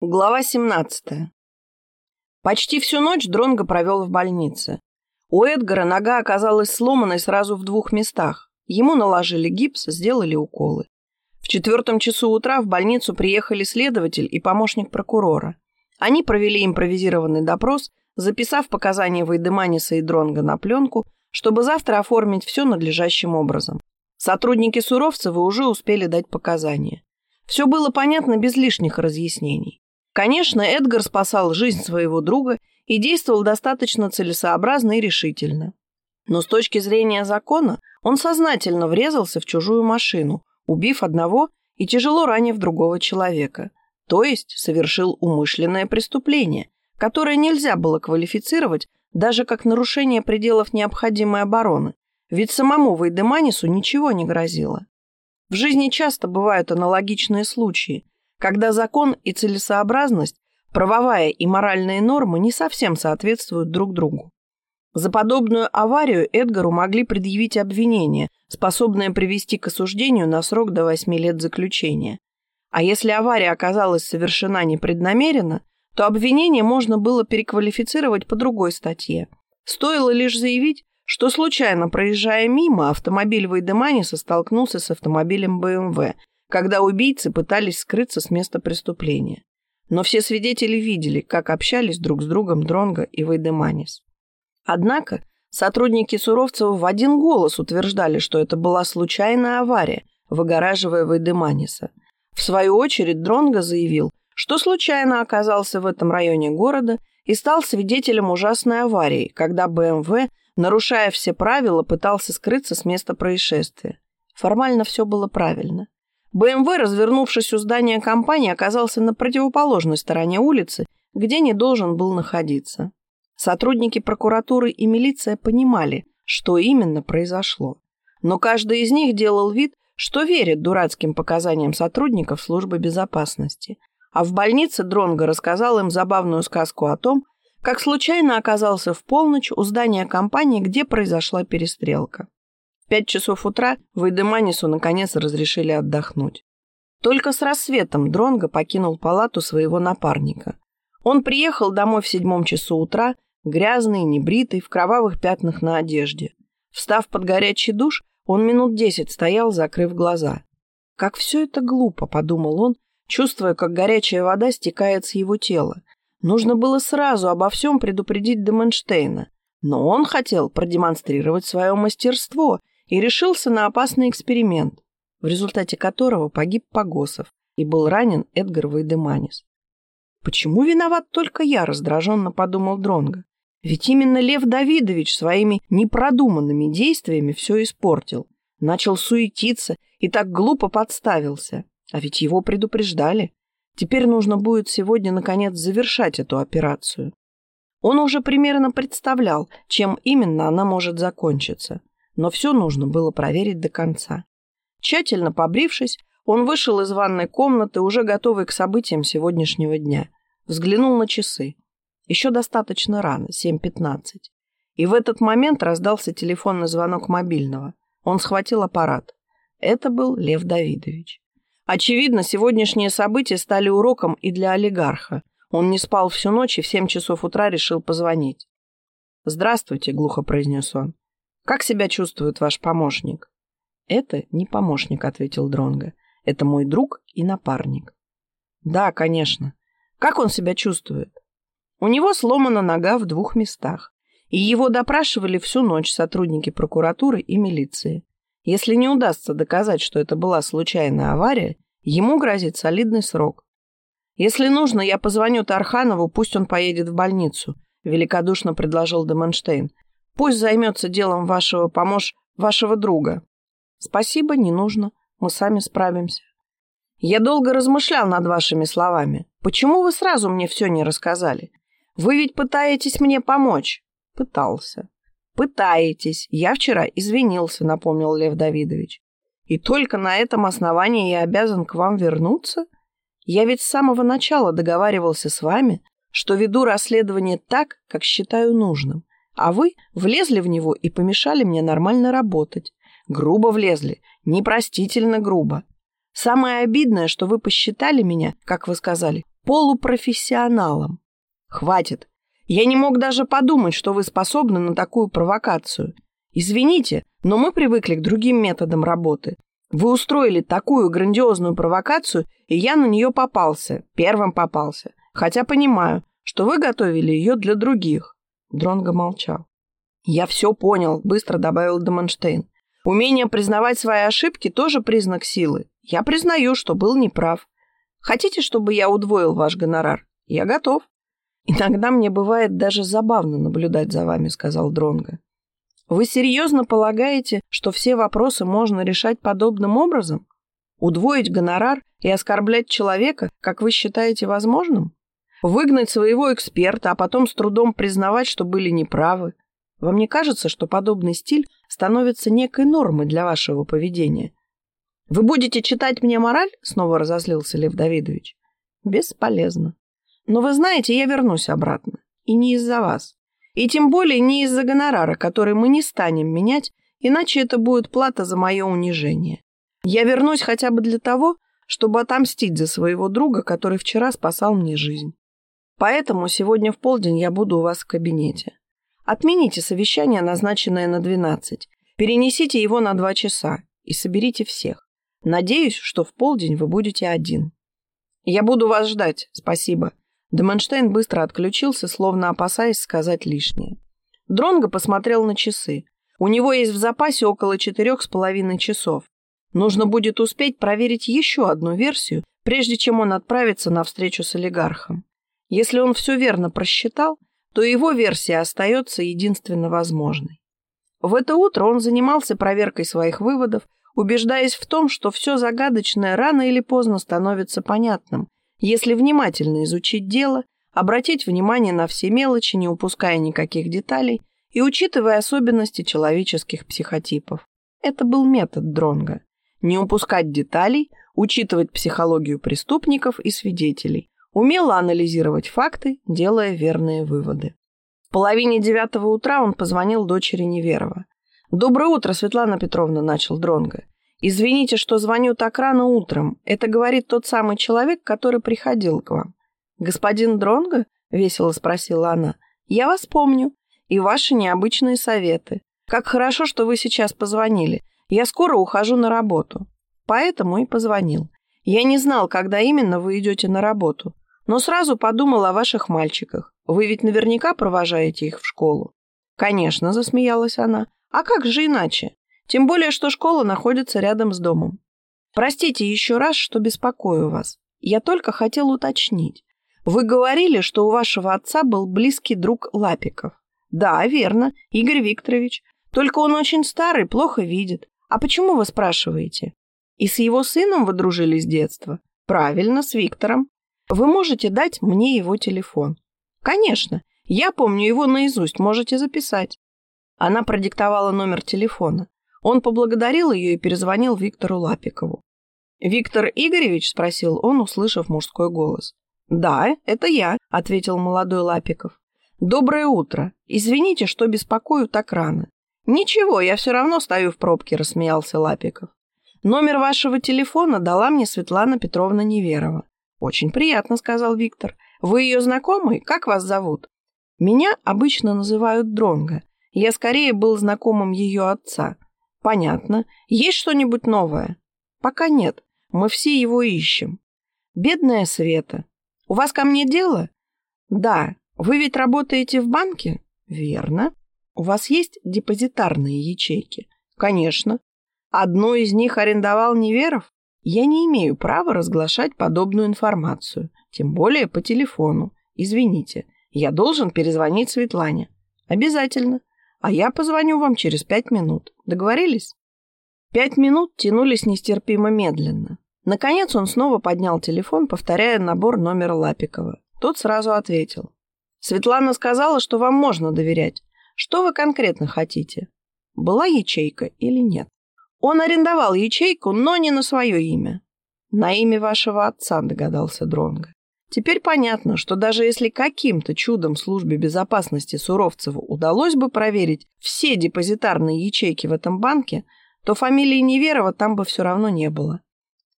Глава 17. Почти всю ночь Дронго провел в больнице. У Эдгара нога оказалась сломанной сразу в двух местах. Ему наложили гипс, сделали уколы. В четвертом часу утра в больницу приехали следователь и помощник прокурора. Они провели импровизированный допрос, записав показания Вайдеманиса и Дронга на пленку, чтобы завтра оформить все надлежащим образом. Сотрудники Суровцева уже успели дать показания. Все было понятно без лишних разъяснений. Конечно, Эдгар спасал жизнь своего друга и действовал достаточно целесообразно и решительно. Но с точки зрения закона он сознательно врезался в чужую машину, убив одного и тяжело ранив другого человека, то есть совершил умышленное преступление, которое нельзя было квалифицировать даже как нарушение пределов необходимой обороны, ведь самому Вейдеманису ничего не грозило. В жизни часто бывают аналогичные случаи, когда закон и целесообразность, правовая и моральные нормы не совсем соответствуют друг другу. За подобную аварию Эдгару могли предъявить обвинение, способное привести к осуждению на срок до 8 лет заключения. А если авария оказалась совершена непреднамеренно, то обвинение можно было переквалифицировать по другой статье. Стоило лишь заявить, что случайно проезжая мимо, автомобиль Вейдеманиса столкнулся с автомобилем БМВ, когда убийцы пытались скрыться с места преступления. Но все свидетели видели, как общались друг с другом Дронго и Вейдеманис. Однако сотрудники Суровцева в один голос утверждали, что это была случайная авария, выгораживая Вейдеманиса. В свою очередь Дронго заявил, что случайно оказался в этом районе города и стал свидетелем ужасной аварии, когда БМВ, нарушая все правила, пытался скрыться с места происшествия. Формально все было правильно. БМВ, развернувшись у здания компании, оказался на противоположной стороне улицы, где не должен был находиться. Сотрудники прокуратуры и милиция понимали, что именно произошло. Но каждый из них делал вид, что верит дурацким показаниям сотрудников службы безопасности. А в больнице Дронго рассказал им забавную сказку о том, как случайно оказался в полночь у здания компании, где произошла перестрелка пять часов утра Вейдеманису наконец разрешили отдохнуть. Только с рассветом Дронго покинул палату своего напарника. Он приехал домой в седьмом часу утра, грязный, небритый, в кровавых пятнах на одежде. Встав под горячий душ, он минут десять стоял, закрыв глаза. «Как все это глупо», — подумал он, чувствуя, как горячая вода стекает с его тела. Нужно было сразу обо всем предупредить Деменштейна. Но он хотел продемонстрировать свое мастерство и решился на опасный эксперимент, в результате которого погиб Погосов и был ранен Эдгар Вейдеманис. «Почему виноват только я?» – раздраженно подумал Дронго. «Ведь именно Лев Давидович своими непродуманными действиями все испортил. Начал суетиться и так глупо подставился. А ведь его предупреждали. Теперь нужно будет сегодня, наконец, завершать эту операцию. Он уже примерно представлял, чем именно она может закончиться но все нужно было проверить до конца. Тщательно побрившись, он вышел из ванной комнаты, уже готовый к событиям сегодняшнего дня. Взглянул на часы. Еще достаточно рано, 7.15. И в этот момент раздался телефонный звонок мобильного. Он схватил аппарат. Это был Лев Давидович. Очевидно, сегодняшние события стали уроком и для олигарха. Он не спал всю ночь и в 7 часов утра решил позвонить. «Здравствуйте», — глухо произнес он. Как себя чувствует ваш помощник? Это не помощник, ответил Дронга. Это мой друг и напарник. Да, конечно. Как он себя чувствует? У него сломана нога в двух местах, и его допрашивали всю ночь сотрудники прокуратуры и милиции. Если не удастся доказать, что это была случайная авария, ему грозит солидный срок. Если нужно, я позвоню Тарханову, пусть он поедет в больницу, великодушно предложил Деменштейн. Пусть займется делом вашего помощь, вашего друга. Спасибо, не нужно. Мы сами справимся. Я долго размышлял над вашими словами. Почему вы сразу мне все не рассказали? Вы ведь пытаетесь мне помочь. Пытался. Пытаетесь. Я вчера извинился, напомнил Лев Давидович. И только на этом основании я обязан к вам вернуться? Я ведь с самого начала договаривался с вами, что веду расследование так, как считаю нужным. А вы влезли в него и помешали мне нормально работать. Грубо влезли, непростительно грубо. Самое обидное, что вы посчитали меня, как вы сказали, полупрофессионалом. Хватит. Я не мог даже подумать, что вы способны на такую провокацию. Извините, но мы привыкли к другим методам работы. Вы устроили такую грандиозную провокацию, и я на нее попался, первым попался. Хотя понимаю, что вы готовили ее для других. Дронго молчал. «Я все понял», — быстро добавил Деменштейн. «Умение признавать свои ошибки тоже признак силы. Я признаю, что был неправ. Хотите, чтобы я удвоил ваш гонорар? Я готов». «Иногда мне бывает даже забавно наблюдать за вами», — сказал Дронго. «Вы серьезно полагаете, что все вопросы можно решать подобным образом? Удвоить гонорар и оскорблять человека, как вы считаете возможным? Выгнать своего эксперта, а потом с трудом признавать, что были неправы? Вам не кажется, что подобный стиль становится некой нормой для вашего поведения? Вы будете читать мне мораль? Снова разозлился Лев Давидович. Бесполезно. Но вы знаете, я вернусь обратно. И не из-за вас. И тем более не из-за гонорара, который мы не станем менять, иначе это будет плата за мое унижение. Я вернусь хотя бы для того, чтобы отомстить за своего друга, который вчера спасал мне жизнь. Поэтому сегодня в полдень я буду у вас в кабинете. Отмените совещание, назначенное на 12. Перенесите его на 2 часа и соберите всех. Надеюсь, что в полдень вы будете один. Я буду вас ждать, спасибо. Деменштейн быстро отключился, словно опасаясь сказать лишнее. Дронго посмотрел на часы. У него есть в запасе около четырех с половиной часов. Нужно будет успеть проверить еще одну версию, прежде чем он отправится на встречу с олигархом. Если он все верно просчитал, то его версия остается единственно возможной. В это утро он занимался проверкой своих выводов, убеждаясь в том, что все загадочное рано или поздно становится понятным, если внимательно изучить дело, обратить внимание на все мелочи, не упуская никаких деталей и учитывая особенности человеческих психотипов. Это был метод Дронга. Не упускать деталей, учитывать психологию преступников и свидетелей, умело анализировать факты, делая верные выводы. В половине девятого утра он позвонил дочери Неверова. «Доброе утро, Светлана Петровна», — начал Дронго. «Извините, что звоню так рано утром. Это говорит тот самый человек, который приходил к вам». «Господин Дронго?» — весело спросила она. «Я вас помню. И ваши необычные советы. Как хорошо, что вы сейчас позвонили. Я скоро ухожу на работу. Поэтому и позвонил. Я не знал, когда именно вы идете на работу но сразу подумал о ваших мальчиках. Вы ведь наверняка провожаете их в школу. Конечно, засмеялась она. А как же иначе? Тем более, что школа находится рядом с домом. Простите еще раз, что беспокою вас. Я только хотел уточнить. Вы говорили, что у вашего отца был близкий друг Лапиков. Да, верно, Игорь Викторович. Только он очень старый, плохо видит. А почему вы спрашиваете? И с его сыном вы дружили с детства? Правильно, с Виктором. Вы можете дать мне его телефон? Конечно. Я помню его наизусть, можете записать. Она продиктовала номер телефона. Он поблагодарил ее и перезвонил Виктору Лапикову. «Виктор Игоревич?» – спросил он, услышав мужской голос. «Да, это я», – ответил молодой Лапиков. «Доброе утро. Извините, что беспокою так рано». «Ничего, я все равно стою в пробке», – рассмеялся Лапиков. «Номер вашего телефона дала мне Светлана Петровна Неверова. «Очень приятно», — сказал Виктор. «Вы ее знакомый? Как вас зовут?» «Меня обычно называют Дронго. Я скорее был знакомым ее отца». «Понятно. Есть что-нибудь новое?» «Пока нет. Мы все его ищем». «Бедная Света. У вас ко мне дело?» «Да. Вы ведь работаете в банке?» «Верно. У вас есть депозитарные ячейки?» «Конечно. Одну из них арендовал Неверов?» Я не имею права разглашать подобную информацию, тем более по телефону. Извините, я должен перезвонить Светлане. Обязательно. А я позвоню вам через пять минут. Договорились? Пять минут тянулись нестерпимо медленно. Наконец он снова поднял телефон, повторяя набор номера Лапикова. Тот сразу ответил. «Светлана сказала, что вам можно доверять. Что вы конкретно хотите? Была ячейка или нет?» Он арендовал ячейку, но не на свое имя. На имя вашего отца, догадался Дронга. Теперь понятно, что даже если каким-то чудом службе безопасности Суровцеву удалось бы проверить все депозитарные ячейки в этом банке, то фамилии Неверова там бы все равно не было.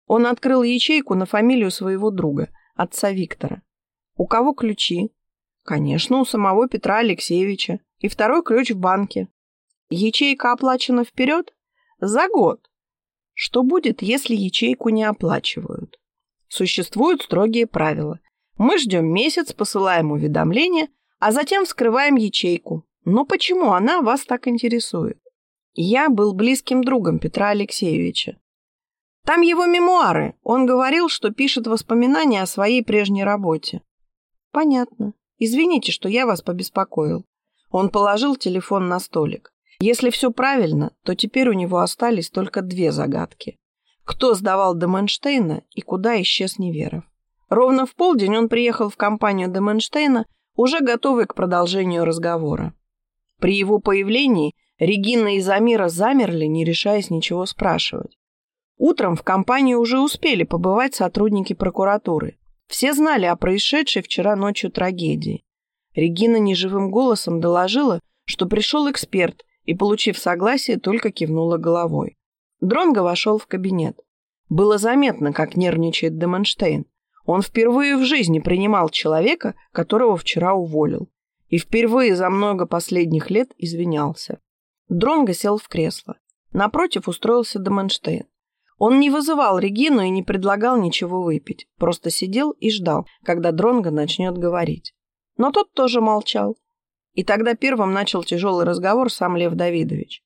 Он открыл ячейку на фамилию своего друга, отца Виктора. У кого ключи? Конечно, у самого Петра Алексеевича. И второй ключ в банке. Ячейка оплачена вперед? За год. Что будет, если ячейку не оплачивают? Существуют строгие правила. Мы ждем месяц, посылаем уведомление, а затем вскрываем ячейку. Но почему она вас так интересует? Я был близким другом Петра Алексеевича. Там его мемуары. Он говорил, что пишет воспоминания о своей прежней работе. Понятно. Извините, что я вас побеспокоил. Он положил телефон на столик. Если все правильно, то теперь у него остались только две загадки. Кто сдавал Деменштейна и куда исчез Неверов? Ровно в полдень он приехал в компанию Деменштейна, уже готовый к продолжению разговора. При его появлении Регина и Замира замерли, не решаясь ничего спрашивать. Утром в компании уже успели побывать сотрудники прокуратуры. Все знали о происшедшей вчера ночью трагедии. Регина неживым голосом доложила, что пришел эксперт и, получив согласие, только кивнула головой. Дронго вошел в кабинет. Было заметно, как нервничает Деменштейн. Он впервые в жизни принимал человека, которого вчера уволил. И впервые за много последних лет извинялся. Дронго сел в кресло. Напротив устроился Деменштейн. Он не вызывал Регину и не предлагал ничего выпить, просто сидел и ждал, когда Дронго начнет говорить. Но тот тоже молчал. И тогда первым начал тяжелый разговор сам Лев Давидович.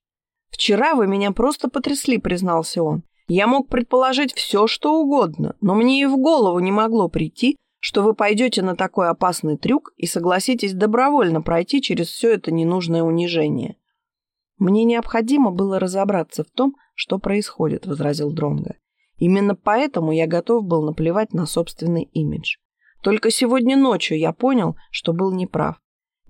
«Вчера вы меня просто потрясли», — признался он. «Я мог предположить все, что угодно, но мне и в голову не могло прийти, что вы пойдете на такой опасный трюк и согласитесь добровольно пройти через все это ненужное унижение. Мне необходимо было разобраться в том, что происходит, возразил Дронга. Именно поэтому я готов был наплевать на собственный имидж. Только сегодня ночью я понял, что был неправ.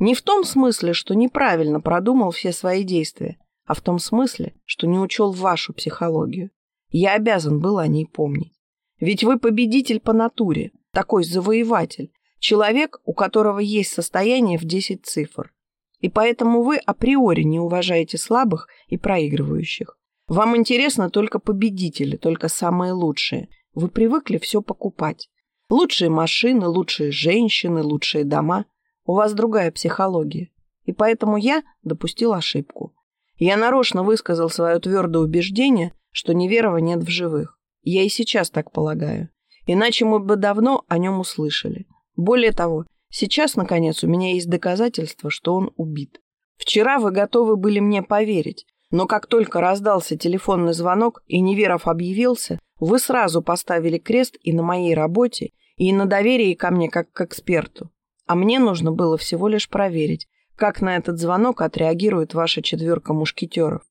Не в том смысле, что неправильно продумал все свои действия, а в том смысле, что не учел вашу психологию. Я обязан был о ней помнить. Ведь вы победитель по натуре, такой завоеватель, человек, у которого есть состояние в 10 цифр. И поэтому вы априори не уважаете слабых и проигрывающих. Вам интересно только победители, только самые лучшие. Вы привыкли все покупать. Лучшие машины, лучшие женщины, лучшие дома. У вас другая психология. И поэтому я допустил ошибку. Я нарочно высказал свое твердое убеждение, что Неверова нет в живых. Я и сейчас так полагаю. Иначе мы бы давно о нем услышали. Более того, Сейчас, наконец, у меня есть доказательства, что он убит. Вчера вы готовы были мне поверить, но как только раздался телефонный звонок и Неверов объявился, вы сразу поставили крест и на моей работе, и на доверии ко мне как к эксперту. А мне нужно было всего лишь проверить, как на этот звонок отреагирует ваша четверка мушкетеров.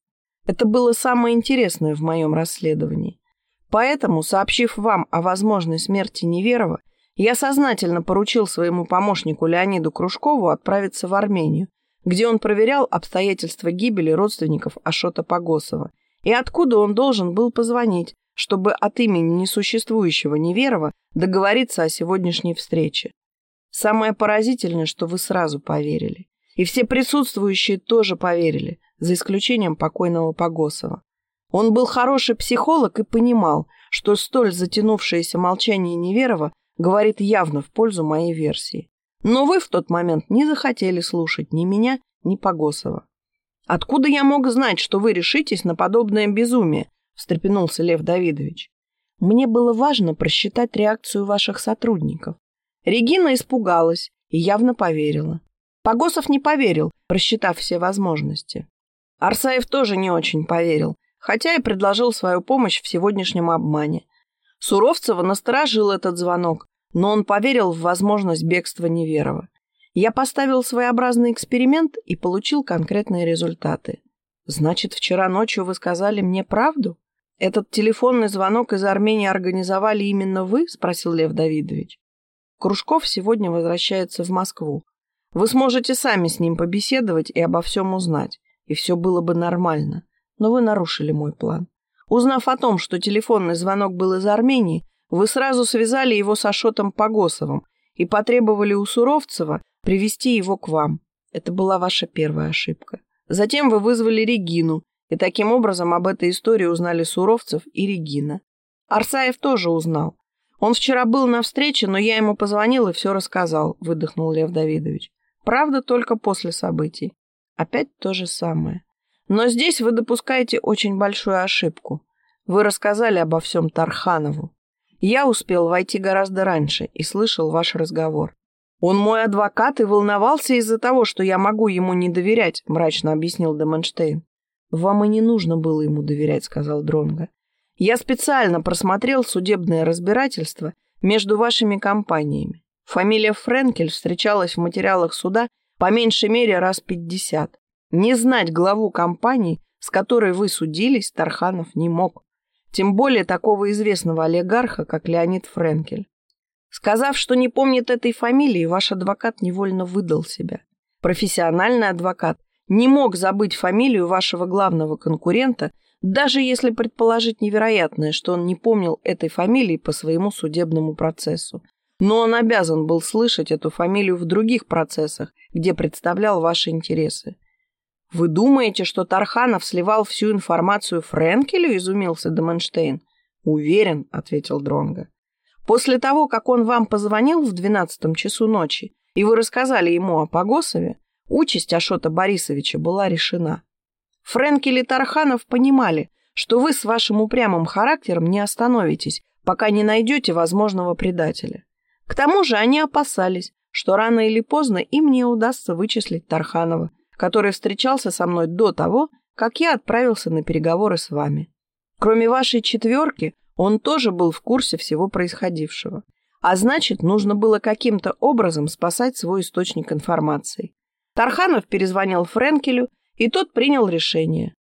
Это было самое интересное в моем расследовании. Поэтому, сообщив вам о возможной смерти Неверова, я сознательно поручил своему помощнику Леониду Кружкову отправиться в Армению, где он проверял обстоятельства гибели родственников Ашота Погосова и откуда он должен был позвонить, чтобы от имени несуществующего Неверова договориться о сегодняшней встрече. Самое поразительное, что вы сразу поверили. И все присутствующие тоже поверили, за исключением покойного Погосова. Он был хороший психолог и понимал, что столь затянувшееся молчание Неверова говорит явно в пользу моей версии. Но вы в тот момент не захотели слушать ни меня, ни Погосова. «Откуда я мог знать, что вы решитесь на подобное безумие?» – встрепенулся Лев Давидович. «Мне было важно просчитать реакцию ваших сотрудников. Регина испугалась и явно поверила. Погосов не поверил, просчитав все возможности. Арсаев тоже не очень поверил, хотя и предложил свою помощь в сегодняшнем обмане. Суровцева насторожил этот звонок, но он поверил в возможность бегства Неверова. Я поставил своеобразный эксперимент и получил конкретные результаты. Значит, вчера ночью вы сказали мне правду? Этот телефонный звонок из Армении организовали именно вы? Спросил Лев Давидович. Кружков сегодня возвращается в Москву. Вы сможете сами с ним побеседовать и обо всем узнать, и все было бы нормально. Но вы нарушили мой план. Узнав о том, что телефонный звонок был из Армении, вы сразу связали его с Ашотом Погосовым и потребовали у Суровцева привести его к вам. Это была ваша первая ошибка. Затем вы вызвали Регину, и таким образом об этой истории узнали Суровцев и Регина. Арсаев тоже узнал. Он вчера был на встрече, но я ему позвонил и все рассказал, выдохнул Лев Давидович. Правда, только после событий. Опять то же самое. Но здесь вы допускаете очень большую ошибку. Вы рассказали обо всем Тарханову. Я успел войти гораздо раньше и слышал ваш разговор. Он мой адвокат и волновался из-за того, что я могу ему не доверять, мрачно объяснил Деменштейн. Вам и не нужно было ему доверять, сказал Дронга. Я специально просмотрел судебное разбирательство между вашими компаниями. Фамилия Френкель встречалась в материалах суда по меньшей мере раз пятьдесят. Не знать главу компании, с которой вы судились, Тарханов не мог. Тем более такого известного олигарха, как Леонид Френкель. Сказав, что не помнит этой фамилии, ваш адвокат невольно выдал себя. Профессиональный адвокат не мог забыть фамилию вашего главного конкурента, даже если предположить невероятное, что он не помнил этой фамилии по своему судебному процессу. Но он обязан был слышать эту фамилию в других процессах, где представлял ваши интересы. «Вы думаете, что Тарханов сливал всю информацию Френкелю?» – изумился Деменштейн. «Уверен», – ответил Дронга. «После того, как он вам позвонил в двенадцатом часу ночи, и вы рассказали ему о Погосове, участь Ашота Борисовича была решена. Френкель и Тарханов понимали, что вы с вашим упрямым характером не остановитесь, пока не найдете возможного предателя. К тому же они опасались, что рано или поздно им не удастся вычислить Тарханова – который встречался со мной до того, как я отправился на переговоры с вами. Кроме вашей четверки, он тоже был в курсе всего происходившего. А значит, нужно было каким-то образом спасать свой источник информации. Тарханов перезвонил Френкелю, и тот принял решение.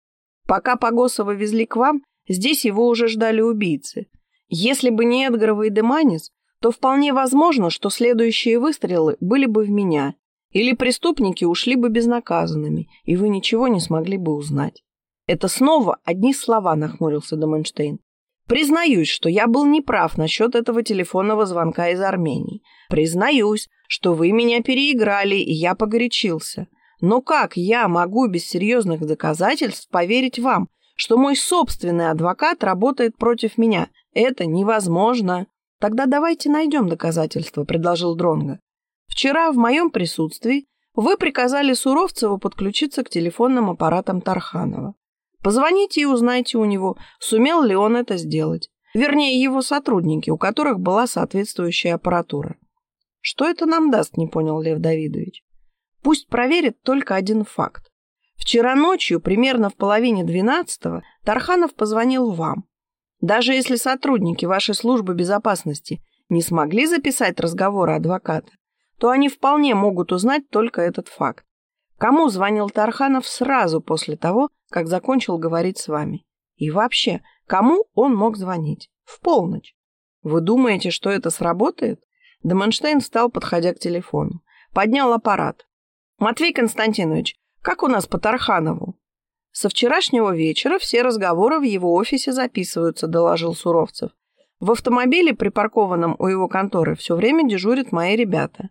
Пока Погосова везли к вам, здесь его уже ждали убийцы. Если бы не Эдгарова и Деманис, то вполне возможно, что следующие выстрелы были бы в меня, или преступники ушли бы безнаказанными, и вы ничего не смогли бы узнать. Это снова одни слова, нахмурился Доменштейн. Признаюсь, что я был неправ насчет этого телефонного звонка из Армении. Признаюсь, что вы меня переиграли, и я погорячился. Но как я могу без серьезных доказательств поверить вам, что мой собственный адвокат работает против меня? Это невозможно. Тогда давайте найдем доказательства, предложил Дронга. Вчера в моем присутствии вы приказали Суровцеву подключиться к телефонным аппаратам Тарханова. Позвоните и узнайте у него, сумел ли он это сделать. Вернее, его сотрудники, у которых была соответствующая аппаратура. Что это нам даст, не понял Лев Давидович. Пусть проверит только один факт. Вчера ночью, примерно в половине двенадцатого, Тарханов позвонил вам. Даже если сотрудники вашей службы безопасности не смогли записать разговоры адвоката, то они вполне могут узнать только этот факт. Кому звонил Тарханов сразу после того, как закончил говорить с вами? И вообще, кому он мог звонить? В полночь. Вы думаете, что это сработает? Деменштейн встал, подходя к телефону. Поднял аппарат. «Матвей Константинович, как у нас по Тарханову?» «Со вчерашнего вечера все разговоры в его офисе записываются», — доложил Суровцев. «В автомобиле, припаркованном у его конторы, все время дежурят мои ребята.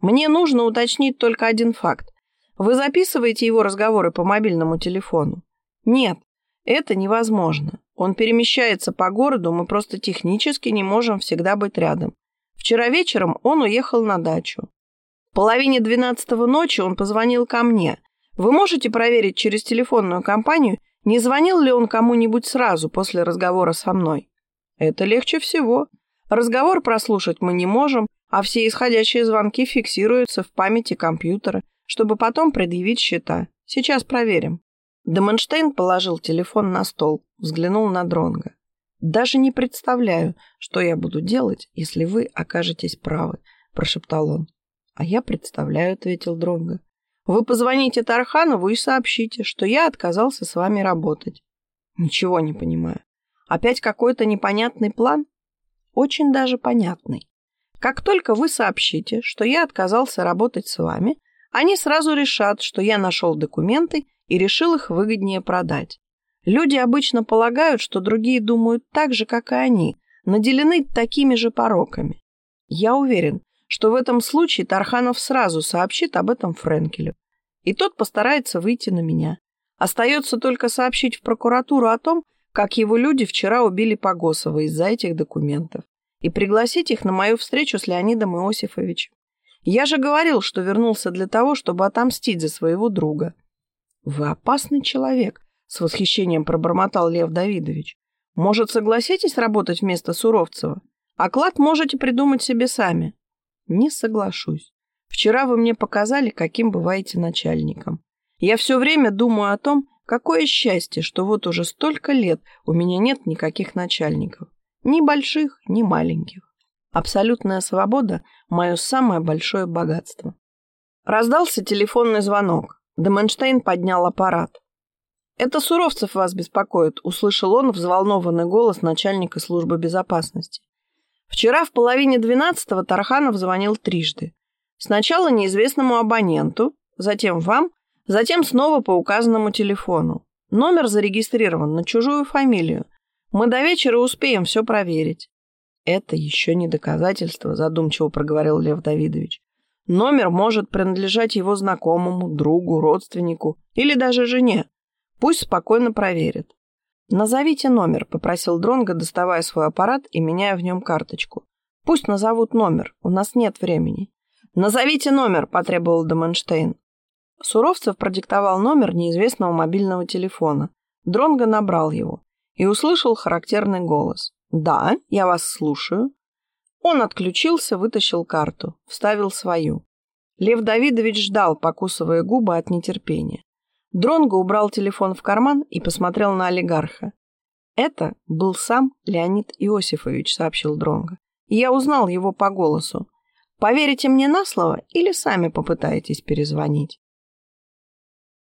Мне нужно уточнить только один факт. Вы записываете его разговоры по мобильному телефону? Нет, это невозможно. Он перемещается по городу, мы просто технически не можем всегда быть рядом. Вчера вечером он уехал на дачу. Половине двенадцатого ночи он позвонил ко мне. Вы можете проверить через телефонную компанию, не звонил ли он кому-нибудь сразу после разговора со мной? Это легче всего. Разговор прослушать мы не можем, а все исходящие звонки фиксируются в памяти компьютера, чтобы потом предъявить счета. Сейчас проверим. Деменштейн положил телефон на стол, взглянул на Дронга. «Даже не представляю, что я буду делать, если вы окажетесь правы», – прошептал он. «А я представляю», – ответил Дронга. «Вы позвоните Тарханову и сообщите, что я отказался с вами работать». «Ничего не понимаю. Опять какой-то непонятный план?» «Очень даже понятный. Как только вы сообщите, что я отказался работать с вами, они сразу решат, что я нашел документы и решил их выгоднее продать. Люди обычно полагают, что другие думают так же, как и они, наделены такими же пороками. Я уверен, что в этом случае Тарханов сразу сообщит об этом Френкелю, и тот постарается выйти на меня. Остается только сообщить в прокуратуру о том, как его люди вчера убили Погосова из-за этих документов, и пригласить их на мою встречу с Леонидом Иосифовичем. Я же говорил, что вернулся для того, чтобы отомстить за своего друга. Вы опасный человек, с восхищением пробормотал Лев Давидович. Может, согласитесь работать вместо Суровцева? Оклад можете придумать себе сами. Не соглашусь. Вчера вы мне показали, каким бываете начальником. Я все время думаю о том, какое счастье, что вот уже столько лет у меня нет никаких начальников. Ни больших, ни маленьких. Абсолютная свобода – мое самое большое богатство. Раздался телефонный звонок. Деменштейн поднял аппарат. «Это Суровцев вас беспокоит», – услышал он взволнованный голос начальника службы безопасности. Вчера в половине двенадцатого Тарханов звонил трижды. Сначала неизвестному абоненту, затем вам, затем снова по указанному телефону. Номер зарегистрирован на чужую фамилию. Мы до вечера успеем все проверить. Это еще не доказательство, задумчиво проговорил Лев Давидович. Номер может принадлежать его знакомому, другу, родственнику или даже жене. Пусть спокойно проверят. «Назовите номер», — попросил Дронго, доставая свой аппарат и меняя в нем карточку. «Пусть назовут номер, у нас нет времени». «Назовите номер», — потребовал Доменштейн. Суровцев продиктовал номер неизвестного мобильного телефона. Дронго набрал его и услышал характерный голос. «Да, я вас слушаю». Он отключился, вытащил карту, вставил свою. Лев Давидович ждал, покусывая губы от нетерпения. Дронго убрал телефон в карман и посмотрел на олигарха. «Это был сам Леонид Иосифович», — сообщил Дронго. «Я узнал его по голосу. Поверите мне на слово или сами попытаетесь перезвонить?»